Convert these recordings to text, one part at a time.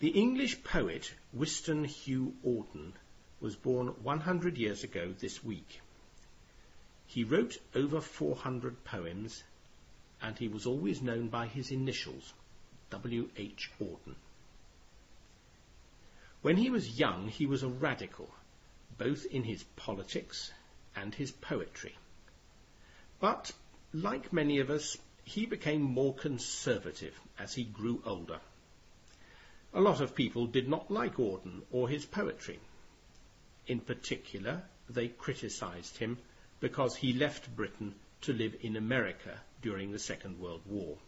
The English poet Wystan Hugh Auden was born 100 years ago this week. He wrote over 400 poems, and he was always known by his initials, W. H. Auden. When he was young, he was a radical, both in his politics and his poetry. But, like many of us, he became more conservative as he grew older. A lot of people did not like Auden or his poetry. In particular, they criticised him because he left Britain to live in America during the Second World War.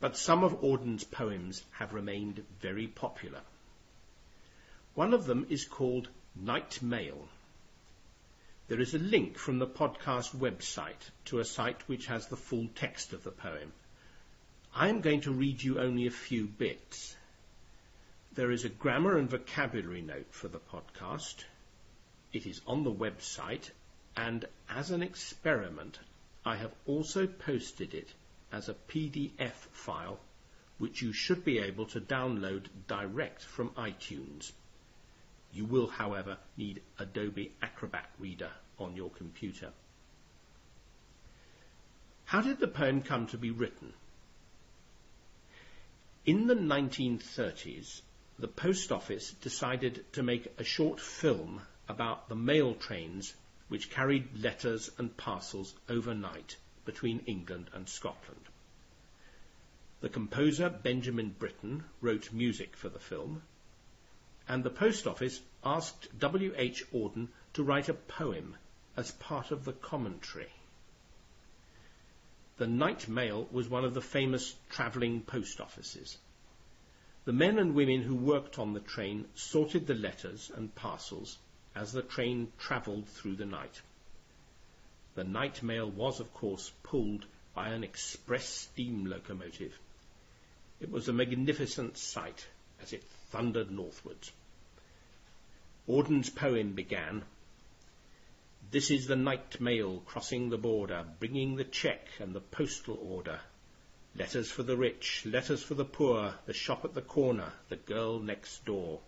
But some of Auden's poems have remained very popular. One of them is called Night Mail. There is a link from the podcast website to a site which has the full text of the poem. I am going to read you only a few bits. There is a grammar and vocabulary note for the podcast. It is on the website, and as an experiment, I have also posted it as a PDF file, which you should be able to download direct from iTunes. You will, however, need Adobe Acrobat Reader on your computer. How did the poem come to be written? In the 1930s, the post office decided to make a short film about the mail trains which carried letters and parcels overnight between England and Scotland. The composer Benjamin Britten wrote music for the film, and the post office asked W. H. Auden to write a poem as part of the commentary. The Night Mail was one of the famous travelling post offices. The men and women who worked on the train sorted the letters and parcels as the train travelled through the night. The night mail was, of course, pulled by an express steam locomotive. It was a magnificent sight as it thundered northwards. Auden's poem began this is the night mail crossing the border, bringing the cheque and the postal order. Letters for the rich, letters for the poor, the shop at the corner, the girl next door.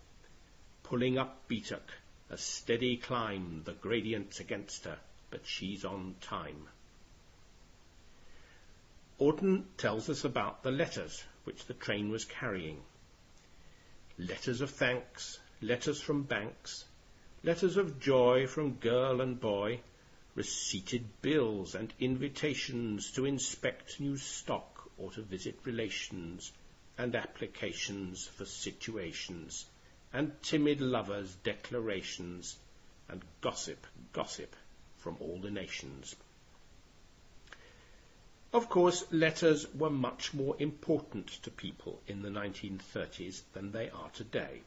Pulling up Beattock, a steady climb, the gradient's against her, but she's on time. Auden tells us about the letters which the train was carrying. Letters of thanks, letters from banks, letters of joy from girl and boy, receipted bills and invitations to inspect new stock or to visit relations, and applications for situations, and timid lovers' declarations, and gossip, gossip from all the nations. Of course, letters were much more important to people in the 1930s than they are today.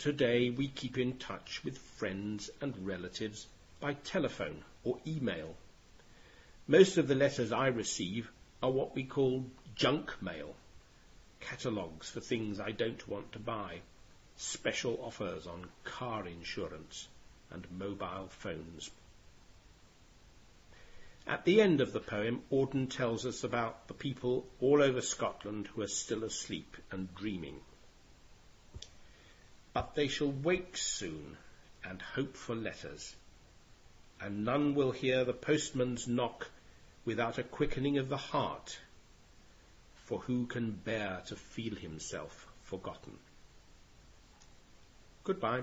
Today we keep in touch with friends and relatives by telephone or email. Most of the letters I receive are what we call junk mail, catalogues for things I don't want to buy, special offers on car insurance and mobile phones. At the end of the poem, Auden tells us about the people all over Scotland who are still asleep and dreaming. But they shall wake soon and hope for letters, and none will hear the postman's knock without a quickening of the heart, for who can bear to feel himself forgotten? Goodbye.